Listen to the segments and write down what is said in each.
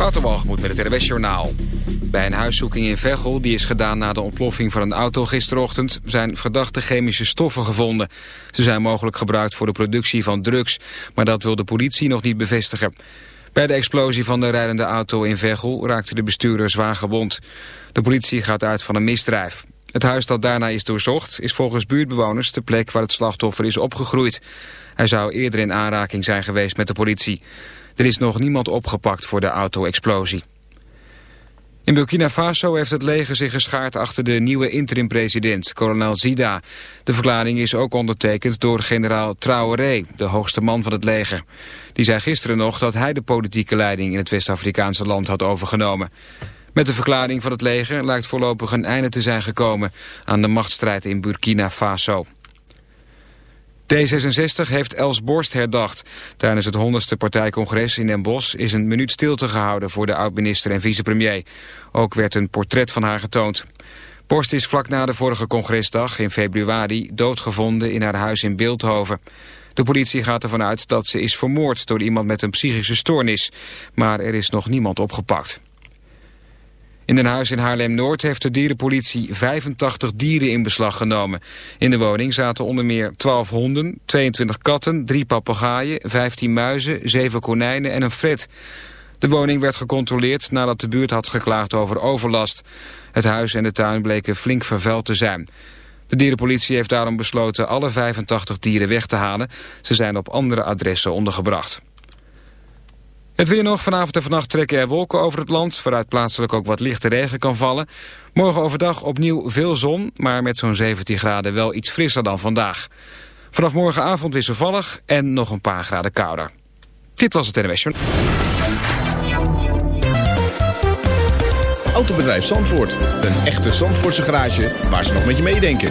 Waterwalgemoed met het RWS Journaal. Bij een huiszoeking in Veghel, die is gedaan na de ontploffing van een auto gisterochtend, zijn verdachte chemische stoffen gevonden. Ze zijn mogelijk gebruikt voor de productie van drugs, maar dat wil de politie nog niet bevestigen. Bij de explosie van de rijdende auto in Veghel raakte de bestuurder zwaar gewond. De politie gaat uit van een misdrijf. Het huis dat daarna is doorzocht is volgens buurtbewoners de plek waar het slachtoffer is opgegroeid. Hij zou eerder in aanraking zijn geweest met de politie. Er is nog niemand opgepakt voor de auto-explosie. In Burkina Faso heeft het leger zich geschaard achter de nieuwe interim-president, kolonel Zida. De verklaring is ook ondertekend door generaal Traoré, de hoogste man van het leger. Die zei gisteren nog dat hij de politieke leiding in het West-Afrikaanse land had overgenomen. Met de verklaring van het leger lijkt voorlopig een einde te zijn gekomen aan de machtsstrijd in Burkina Faso. D66 heeft Els Borst herdacht. Tijdens het 100ste partijcongres in Den Bosch is een minuut stilte gehouden voor de oud-minister en vicepremier. Ook werd een portret van haar getoond. Borst is vlak na de vorige congresdag in februari doodgevonden in haar huis in Beeldhoven. De politie gaat ervan uit dat ze is vermoord door iemand met een psychische stoornis. Maar er is nog niemand opgepakt. In een huis in Haarlem-Noord heeft de dierenpolitie 85 dieren in beslag genomen. In de woning zaten onder meer 12 honden, 22 katten, 3 papegaaien, 15 muizen, 7 konijnen en een fret. De woning werd gecontroleerd nadat de buurt had geklaagd over overlast. Het huis en de tuin bleken flink vervuild te zijn. De dierenpolitie heeft daarom besloten alle 85 dieren weg te halen. Ze zijn op andere adressen ondergebracht. Het weer nog. Vanavond en vannacht trekken er wolken over het land... waaruit plaatselijk ook wat lichte regen kan vallen. Morgen overdag opnieuw veel zon... maar met zo'n 17 graden wel iets frisser dan vandaag. Vanaf morgenavond wisselvallig en nog een paar graden kouder. Dit was het NWS Autobedrijf Zandvoort. Een echte Zandvoortse garage waar ze nog met je meedenken.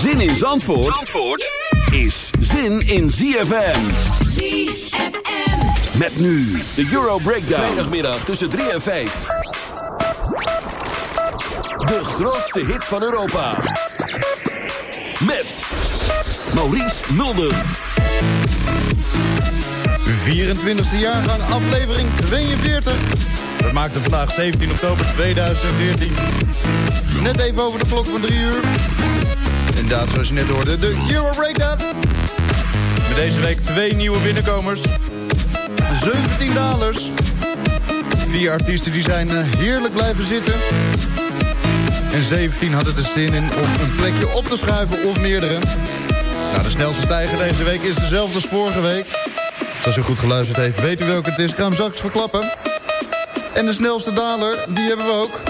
Zin in Zandvoort, Zandvoort is zin in ZFM. ZFM. Met nu de Euro Breakdown. Vrijdagmiddag tussen 3 en 5. De grootste hit van Europa. Met Maurice Mulder. 24e jaargang, aflevering 42. Dat maakte vandaag 17 oktober 2014. Net even over de klok van 3 uur. Inderdaad, zoals je net hoorde, de Euro Breakdown. Met deze week twee nieuwe binnenkomers. 17 dollars. Vier artiesten die zijn eh, heerlijk blijven zitten. En 17 hadden er zin in om een plekje op te schuiven of meerdere. Nou, de snelste stijger deze week is dezelfde als vorige week. Als u goed geluisterd heeft, weet u welke het is. Ik ga straks verklappen. En de snelste daler, die hebben we ook.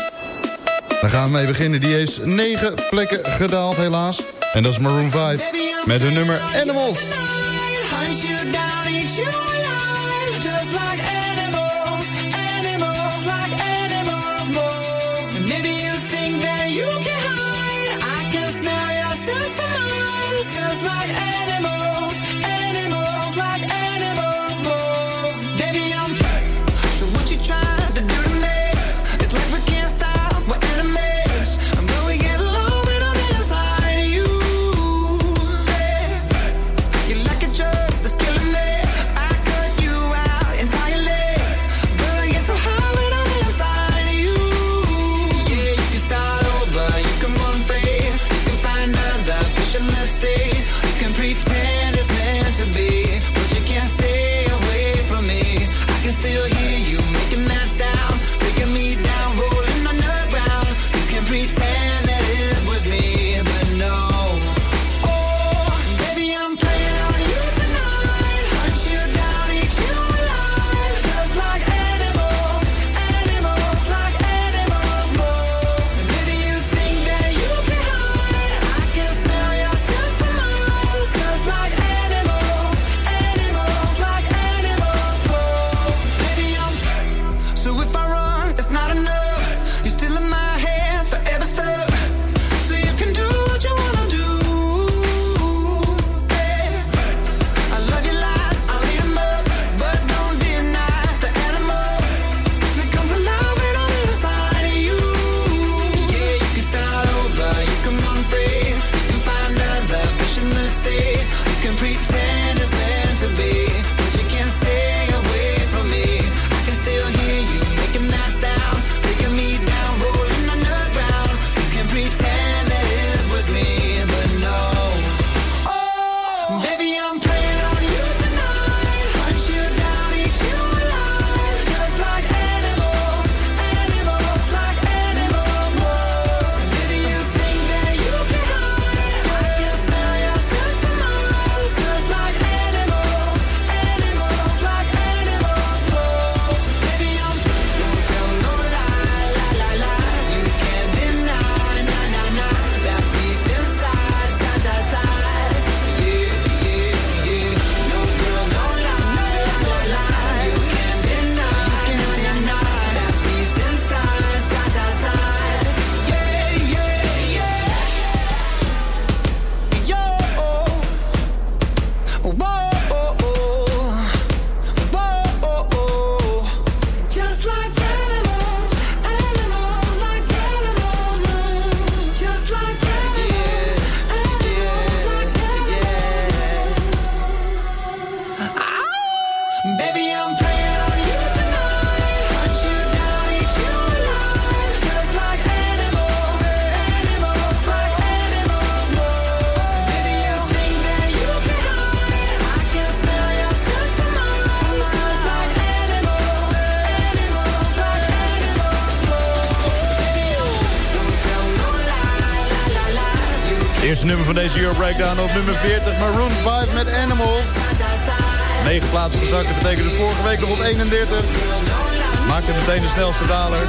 Daar gaan we mee beginnen. Die is negen plekken gedaald, helaas. En dat is Maroon 5. Met hun nummer Animals. Deze Euro Breakdown op nummer 40. Maroon 5 met Animals. 9 plaatsen gezakt, dat betekent dus vorige week nog op 31. Maakte meteen de snelste daler.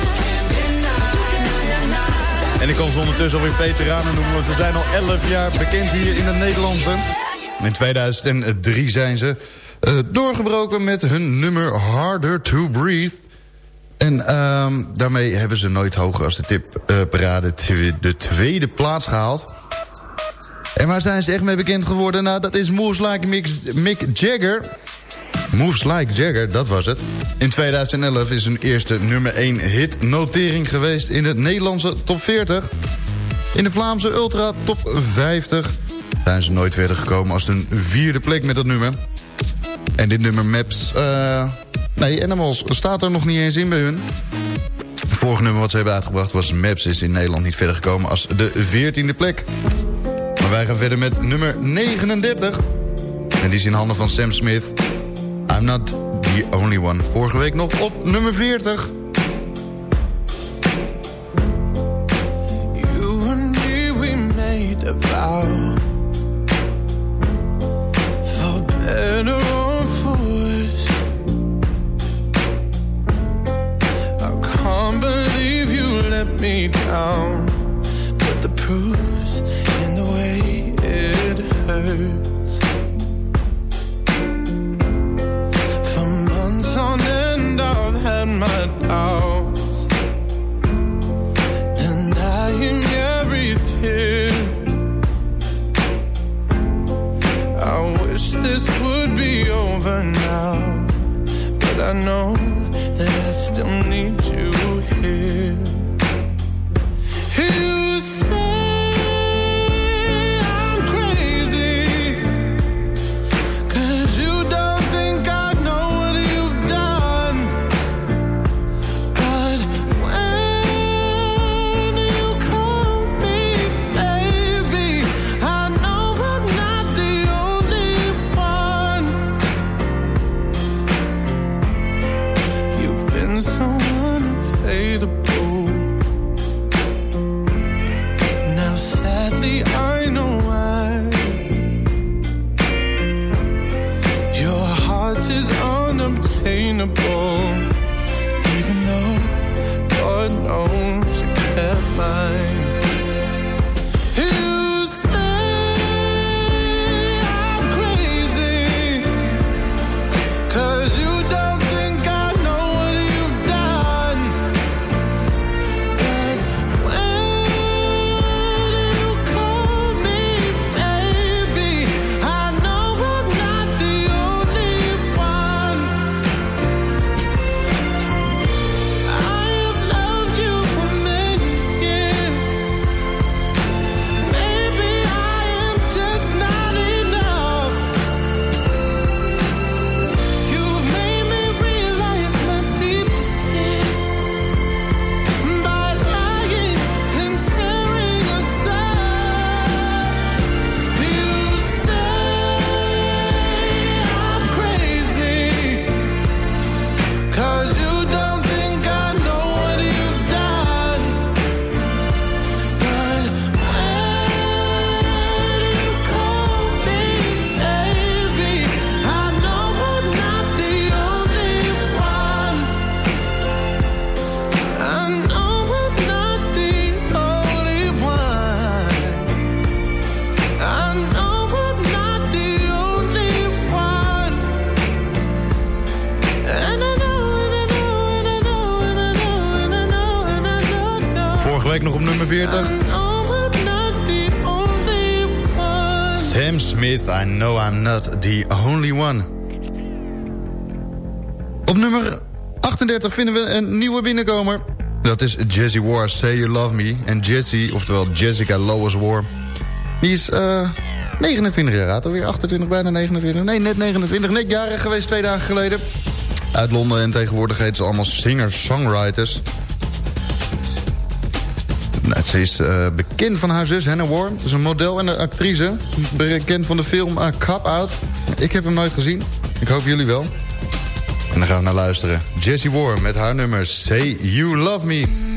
En ik kan ze ondertussen alweer veteranen noemen, want ze zijn al 11 jaar bekend hier in het Nederlandse. In 2003 zijn ze uh, doorgebroken met hun nummer Harder to Breathe. En um, daarmee hebben ze nooit hoger als de tipparade uh, de tweede plaats gehaald. En waar zijn ze echt mee bekend geworden? Nou, dat is Moves Like Mick, Jagger. Moves Like Jagger, dat was het. In 2011 is hun eerste nummer 1 hit notering geweest in de Nederlandse top 40. In de Vlaamse Ultra top 50 zijn ze nooit verder gekomen als een vierde plek met dat nummer. En dit nummer Maps, uh, nee, Animals staat er nog niet eens in bij hun. Het vorige nummer wat ze hebben uitgebracht was Maps is in Nederland niet verder gekomen als de veertiende plek. Maar wij gaan verder met nummer 39. En die is in handen van Sam Smith. I'm not the only one. Vorige week nog op nummer 40. You and me, made a vow. I can't believe you let me down. The way it hurts. on end I've had my doubts. Denying every tear. I wish this would be over now. But I know that I still need you here 38 vinden we een nieuwe binnenkomer. Dat is Jessie War, Say You Love Me. En Jessie, oftewel Jessica Lois War... die is eh 29 jaar oud, alweer 28, bijna 29. Nee, net 29, net jarig geweest twee dagen geleden. Uit Londen en tegenwoordig heet ze allemaal singer-songwriters. Nou, ze is eh, bekend van haar zus Hannah War. Ze is een model en een actrice. Bekend van de film uh, Cop Out. Ik heb hem nooit gezien. Ik hoop jullie wel. En dan gaan we naar luisteren. Jessie War met haar nummer Say You Love Me.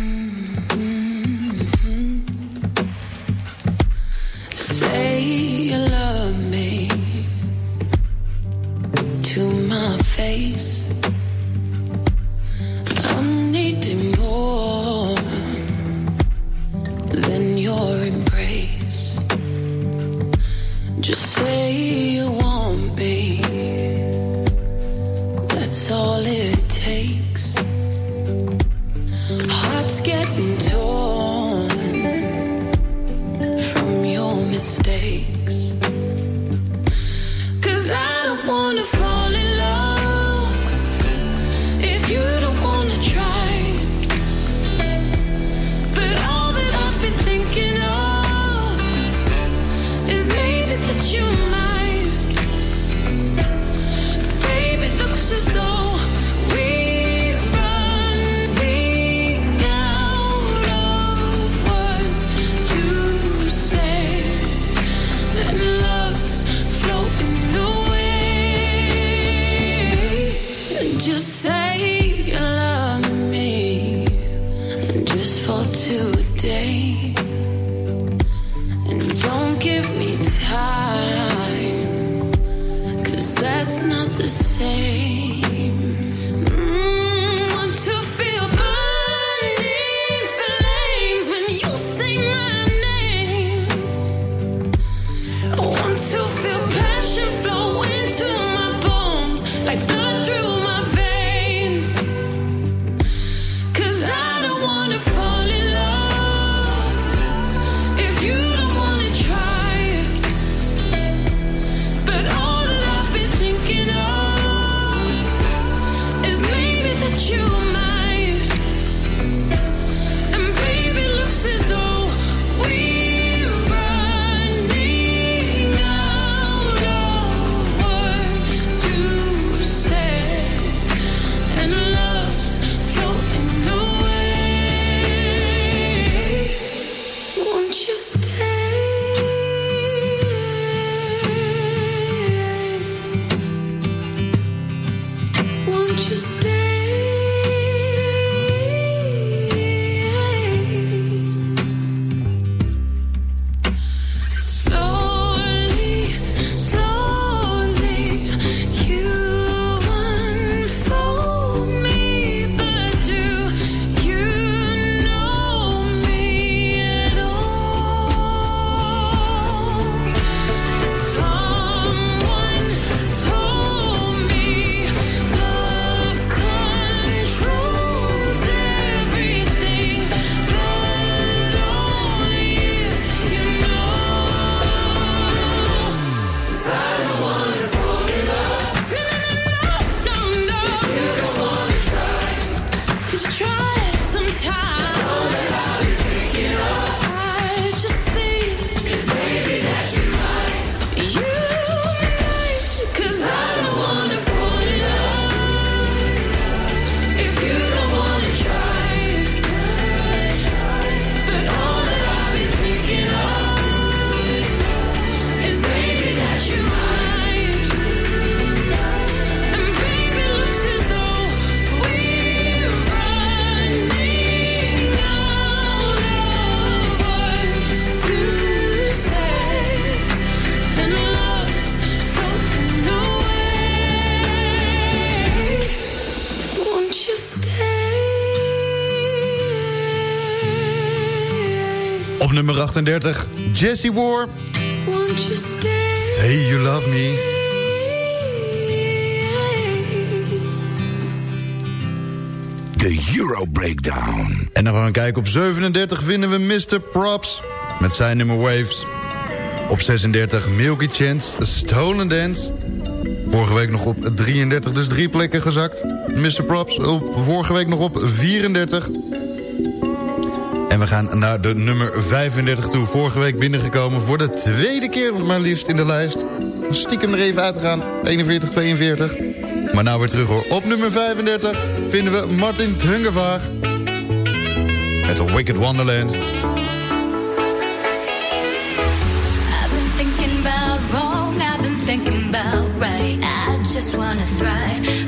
Op nummer 38, Jesse War. Won't you stay? Say you love me. The Euro Breakdown. En dan gaan we kijken, op 37 vinden we Mr. Props met zijn nummer Waves. Op 36 Milky Chance, Stolen Dance. Vorige week nog op 33, dus drie plekken gezakt. Mr. Props op, vorige week nog op 34. En we gaan naar de nummer 35 toe. Vorige week binnengekomen voor de tweede keer maar liefst in de lijst. Stiekem er even uit te gaan. 41, 42. Maar nou weer terug hoor. Op nummer 35 vinden we Martin Tungevaag. Met The Wicked Wonderland. I've been thinking about thinking about right. I just wanna thrive.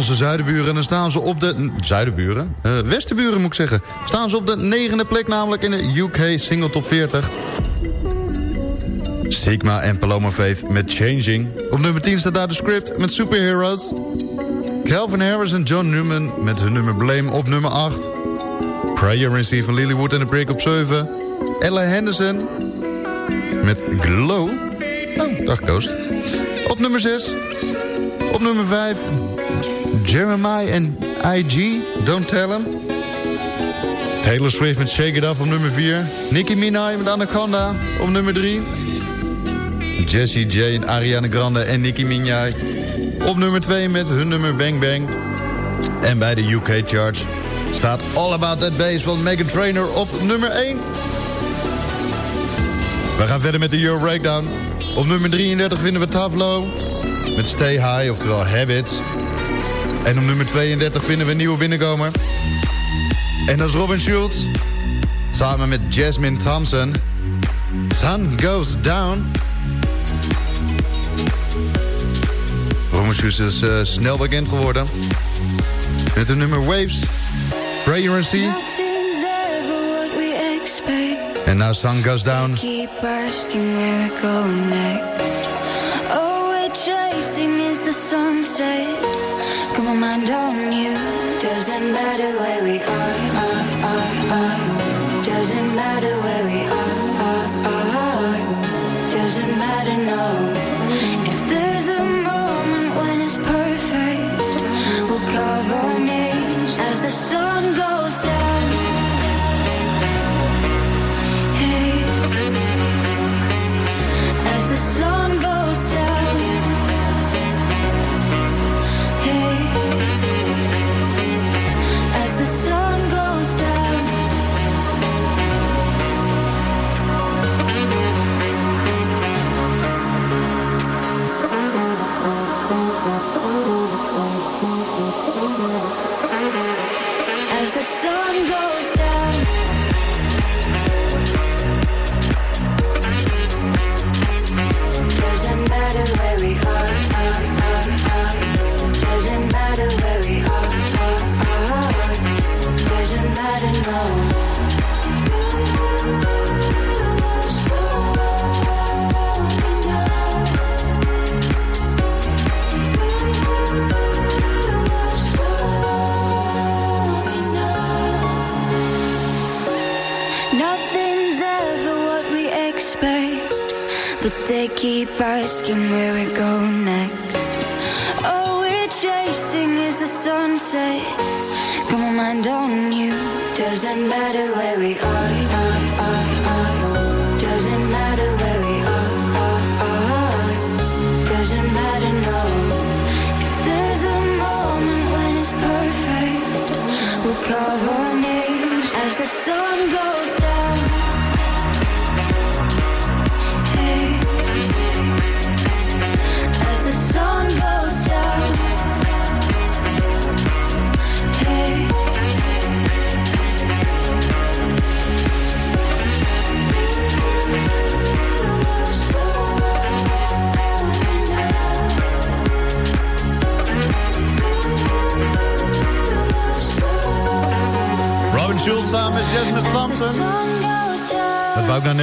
Onze zuidenburen... dan staan ze op de... Zuidenburen? Eh, westenburen moet ik zeggen. Staan ze op de negende plek namelijk in de UK Single Top 40. Sigma en Paloma Faith met Changing. Op nummer 10 staat daar de script met Superheroes. Calvin Harris en John Newman met hun nummer Blame op nummer 8. Prayer in Steve van Lilywood en de Break op 7. Ella Henderson met Glow. Oh, dag Ghost. Op nummer 6. Op nummer 5. Jeremiah en IG, Don't Tell Him. Taylor Swift met Shake It Off op nummer 4. Nicki Minaj met Anaconda op nummer 3. Jessie J en Ariana Grande en Nicki Minaj. Op nummer 2 met hun nummer Bang Bang. En bij de UK Charts staat All About That Bass van Megan Trainor op nummer 1. We gaan verder met de Euro Breakdown. Op nummer 33 vinden we Tavlo met Stay High, oftewel Habits. En op nummer 32 vinden we een nieuwe binnenkomer. En dat is Robin Schultz. Samen met Jasmine Thompson. Sun Goes Down. Robin Schultz is eh, snel bekend geworden. Met de nummer Waves. Prayer and Sea. En na Sun Goes Down. Keep asking where next.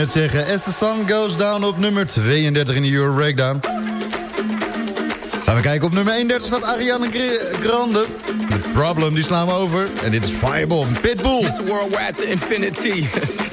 Net zeggen. As the Sun Goes Down op nummer 32 in de Euro Breakdown. Gaan we kijken, op nummer 31 staat Ariana Gr- Grande. The Problem, die slaan we over. En dit is Fireball, Pitbull. Worldwide to infinity.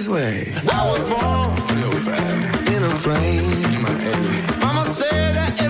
This way." I was born in a plane. Mama said that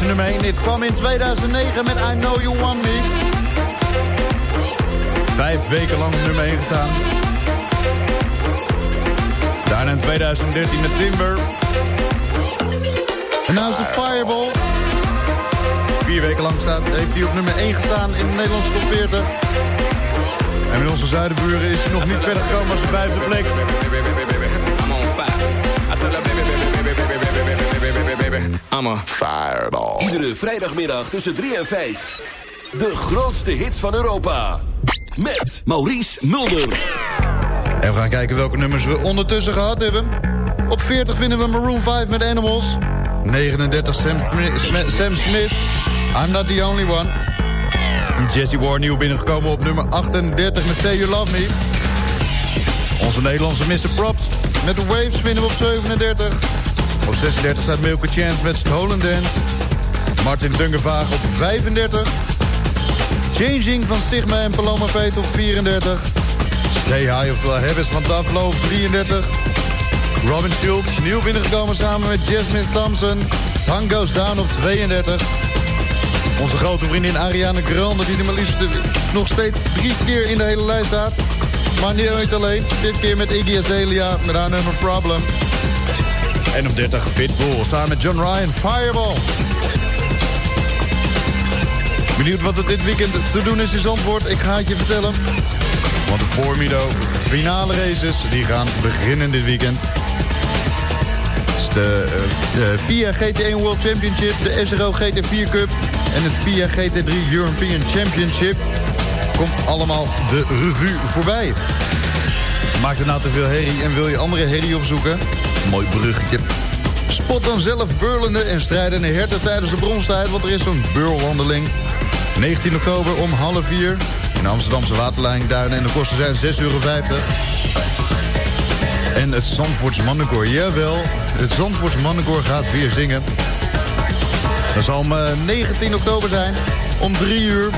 Nummer 1, dit kwam in 2009 met I Know You Want Me. Vijf weken lang op nummer 1 gestaan. Daarna in 2013 met Timber. En nu is het Fireball. Vier weken lang staat, heeft hij op nummer 1 gestaan in de Nederlandse top 40. En met onze zuidenburen is hij nog niet verder gekomen als de vijfde plek. Her, baby, baby, baby, baby, baby, baby, baby, baby, baby, I'm a fireball. Iedere vrijdagmiddag tussen 3 en 5. De grootste hits van Europa. Met Maurice Mulder. En we gaan kijken welke nummers we ondertussen gehad hebben. Op 40 vinden we Maroon 5 met Animals. 39 Sam, Smith- Sm- Sam Smith, I'm Not The Only One. En Jesse Ware nieuw binnengekomen op nummer 38 met Say You Love Me. Onze Nederlandse Mr. Props met The Waves vinden we op 37. Op 36 staat Milke Chance met Stolen Dance. Martin Dungevaag op 35. Changing van Sigma en Paloma Fate op 34. Stay High of the Habits van Taflo op 33. Robin Schultz, nieuw binnengekomen samen met Jasmine Thompson. Sun Goes Down op 32. Onze grote vriendin Ariana Grande, die er maar liefst nog steeds drie keer in de hele lijst staat. Maar niet alleen, dit keer met Iggy Azalea met haar nummer Problem. En op 30 Pitbull, samen met John Ryan, Fireball. Benieuwd wat er dit weekend te doen is in Zandvoort? Ik ga het je vertellen. Want de Formido finale races die gaan beginnen dit weekend. De, eh, de FIA GT1 World Championship, de SRO GT4 Cup en het FIA GT3 European Championship. Komt allemaal de revue voorbij. Maakt er nou te veel herrie en wil je andere herrie opzoeken? Mooi bruggetje. Spot dan zelf beurlende en strijdende herten tijdens de bronstijd, want er is een beurwandeling. 19 oktober om half vier in de Amsterdamse waterleiding Duinen en de kosten zijn 6,50 euro. En het Zandvoorts Mannenkoor, jawel, het Zandvoorts Mannenkoor gaat weer zingen. Dat zal om eh, 19 oktober zijn, om 3 uur.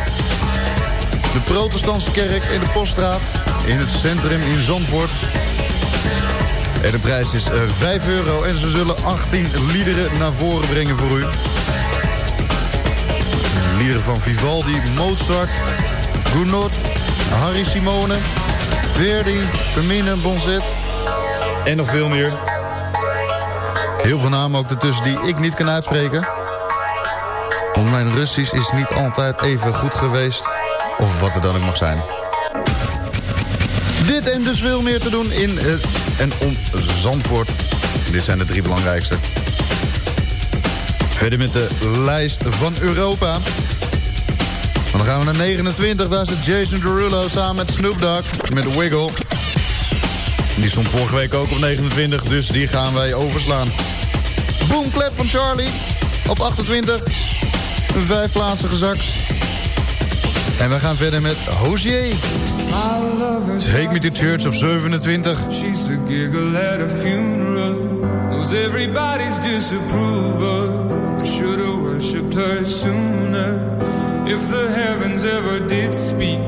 De protestantse kerk in de Poststraat, in het centrum in Zandvoort. En de prijs is eh, 5 euro en ze zullen 18 liederen naar voren brengen voor u. Liederen van Vivaldi, Mozart, Gounod, Harry Simone, Verdi, Vermine, Bonzet en nog veel meer. Heel veel namen ook ertussen die ik niet kan uitspreken. Want mijn Russisch is niet altijd even goed geweest. Of wat er dan ook mag zijn. Dit en dus veel meer te doen in het en om. Dit zijn de drie belangrijkste. Verder met de lijst van Europa. Dan gaan we naar 29. Daar zit Jason Derulo samen met Snoop Dogg met Wiggle. Die stond vorige week ook op 29, dus die gaan wij overslaan. Boom Clap van Charlie op 28. Een vijf plaatsen gezakt. En we gaan verder met Hozier. Take Me to Church op 27. She's the giggle at a funeral. Knows everybody's disapproval. I should have worshipped her sooner. If the heavens ever did speak,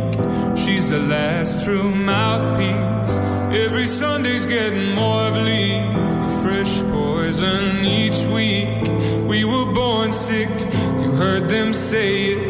she's the last true mouthpiece. Every Sunday's getting more bleak. A fresh poison each week. We were born sick, you heard them say it.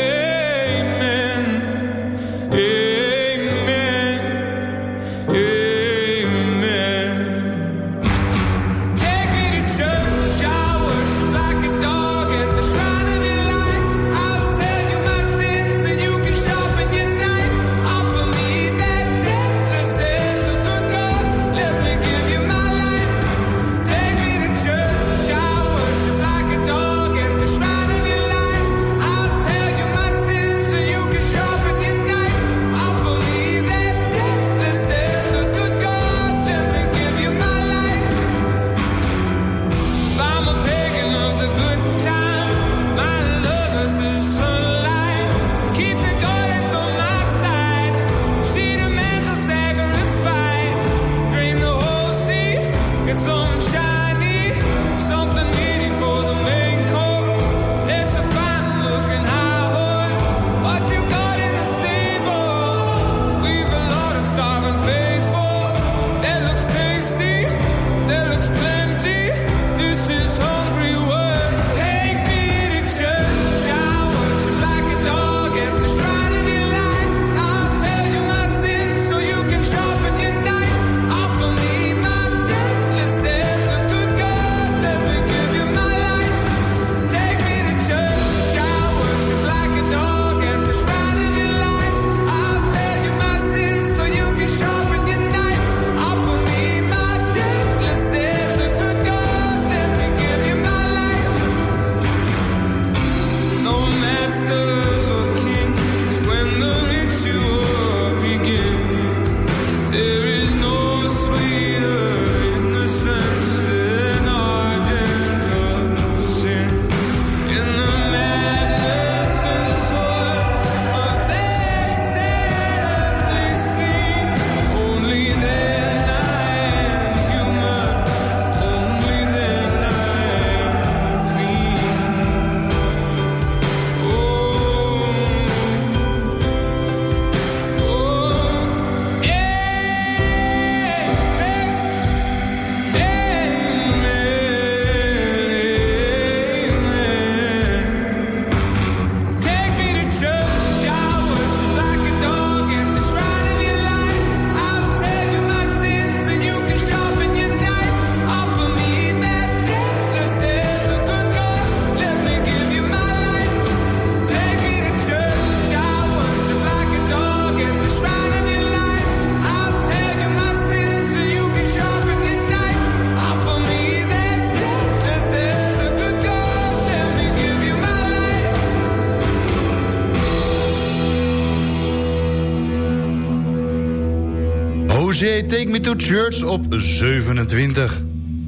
To Church op 27.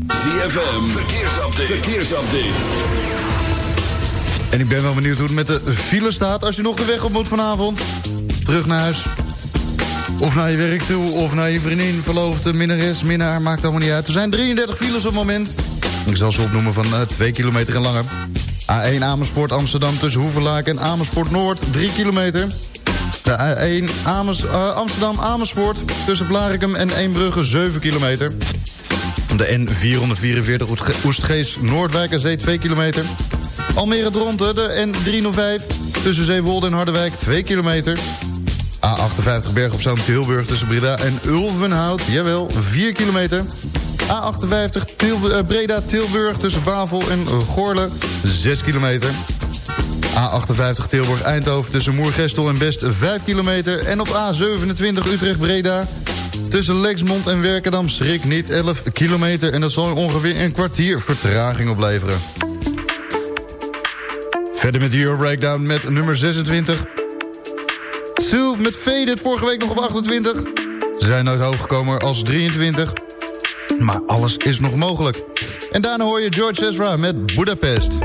ZFM, verkeersupdate. verkeersupdate. En ik ben wel benieuwd hoe het met de file staat... als je nog de weg op moet vanavond. Terug naar huis. Of naar je werk toe, of naar je vriendin, verloofde, minnares, minnaar, maakt allemaal niet uit. Er zijn 33 files op het moment. Ik zal ze opnoemen van uh, 2 kilometer en langer. A1 Amersfoort Amsterdam tussen Hoevelaak en Amersfoort Noord, 3 kilometer. De A1 Amers, uh, Amsterdam Amersfoort tussen Vlarikum en Eembrugge, 7 kilometer. De N444 Oestgeest Noordwijk en Zee, 2 kilometer. Almere Dronten, de N305 tussen Zeewolde en Harderwijk, 2 kilometer. A58 Berg op Zoom Tilburg tussen Breda en Ulvenhout. Jawel, 4 kilometer. A58 Til uh, Breda Tilburg tussen Bavel en Gorle. 6 kilometer. A58 Tilburg Eindhoven tussen Moergestel en Best 5 kilometer. En op A27 Utrecht Breda tussen Lexmond en Werkendam schrik niet 11 kilometer. En dat zal ongeveer een kwartier vertraging opleveren. Verder met de Euro Breakdown met nummer 26. Sue met Faded, vorige week nog op 28. Ze zijn nooit hoog gekomen als 23. Maar alles is nog mogelijk. En daarna hoor je George Ezra met Budapest.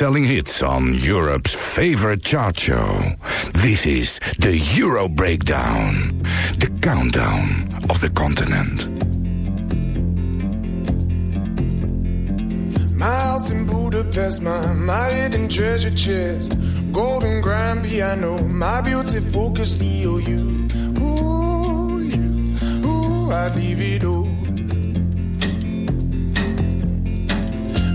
Selling hits on Europe's favorite chart show. This is the Euro Breakdown, the countdown of the continent. My house in Budapest, my, my hidden treasure chest. Golden grand piano, my beauty focus EOU. Ooh, you, ooh, I'd leave it all.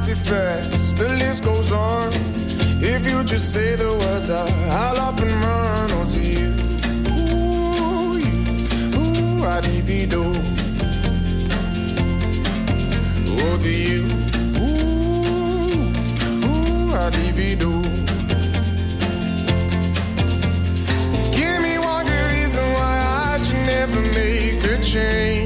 Many artifacts, the list goes on. If you just say the words, I, I'll up and run onto you. Ooh, you, ooh, I'd divido. Over you, ooh, ooh, I'd divido. Give me one good reason why I should never make a change.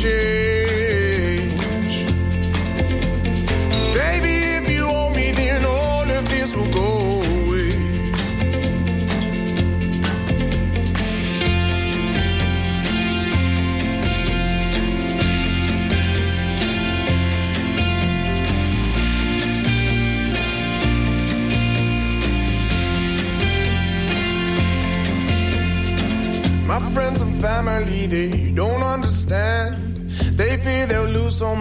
changes.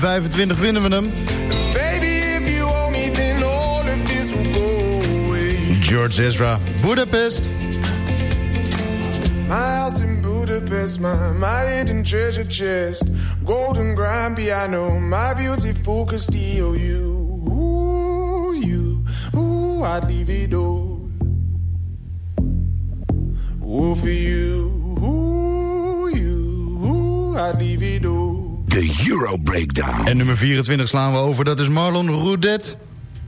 25 winnen we hem. George Ezra, Budapest. My house in Budapest, my, my hidden treasure chest. Golden grand piano, my beautiful Castillo. You, you, ooh, I'd leave it all. Breakdown. En nummer 24 slaan we over, dat is Marlon Roudet.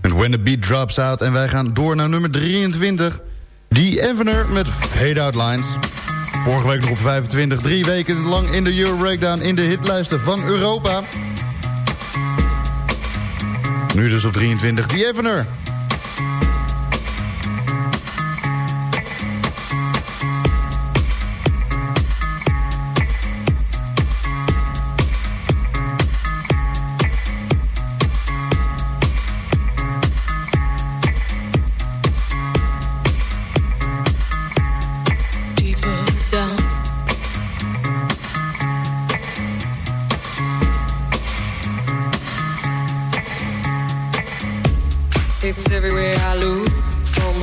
En When the Beat Drops Out. En wij gaan door naar nummer 23. The Evener met Fade Out Lines. Vorige week nog op 25. Drie weken lang in de Euro Breakdown in de hitlijsten van Europa. Nu dus op 23. The Evener.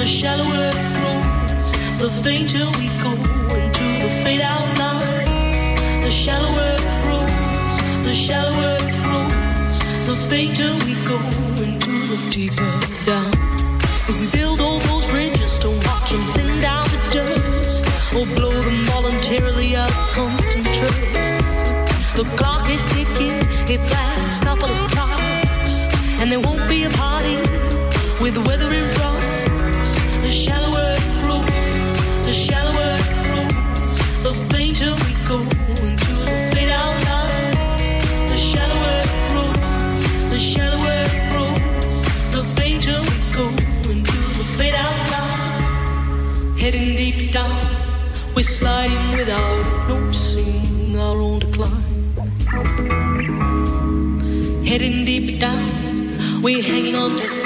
The shallower it grows, the fainter we go into the fade out line. The shallower it grows, the shallower it grows, the fainter we go into the deeper down. If we build all those bridges, don't watch them thin down to dust, or blow them voluntarily we're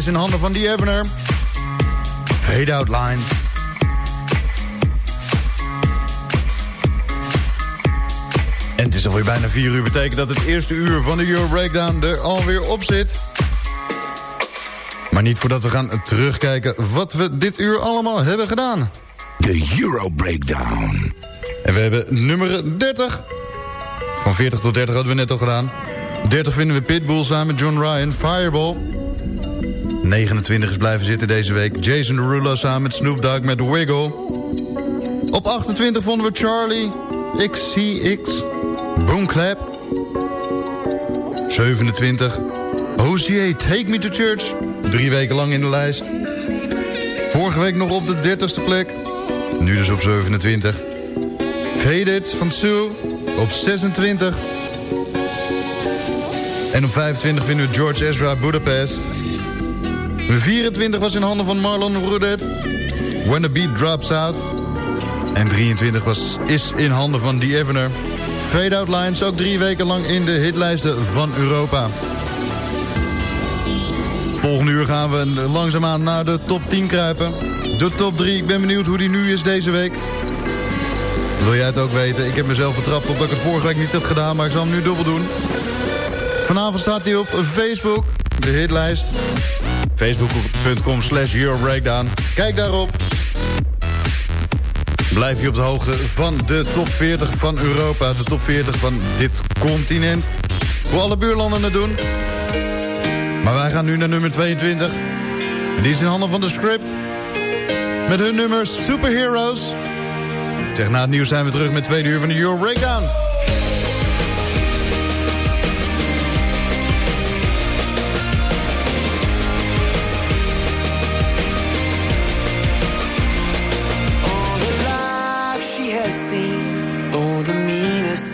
is in handen van die Evener. Fade Out Line. En het is alweer bijna 4 uur. Betekent dat het eerste uur van de Euro Breakdown er alweer op zit. Maar niet voordat we gaan terugkijken wat we dit uur allemaal hebben gedaan. De Euro Breakdown. En we hebben nummer 30. Van 40 tot 30 hadden we net al gedaan. 30 vinden we Pitbull samen met John Ryan, Fireball. 29 is blijven zitten deze week. Jason Derulo samen met Snoop Dogg met Wiggle. Op 28 vonden we Charlie XCX, Boom Clap. 27, Hosier, Take Me to Church. Drie weken lang in de lijst. Vorige week nog op de 30ste plek. Nu dus op 27. Faded van Sue op 26. En op 25 vinden we George Ezra Budapest. 24 was in handen van Marlon Rudet. When the Beat Drops Out. En 23 was, is in handen van The Evener. Fade Out Lines ook drie weken lang in de hitlijsten van Europa. Volgende uur gaan we langzaamaan naar de top 10 kruipen. De top 3, ik ben benieuwd hoe die nu is deze week. Wil jij het ook weten? Ik heb mezelf betrapt op dat ik het vorige week niet had gedaan, maar ik zal hem nu dubbel doen. Vanavond staat hij op Facebook, de hitlijst. Facebook.com slash Eurobreakdown. Kijk daarop. Blijf je op de hoogte van de top 40 van Europa. De top 40 van dit continent. Hoe alle buurlanden het doen. Maar wij gaan nu naar nummer 22. En die is in handen van de script. Met hun nummer Superheroes. Zeg, na het nieuws zijn we terug met tweede uur van de Euro Breakdown.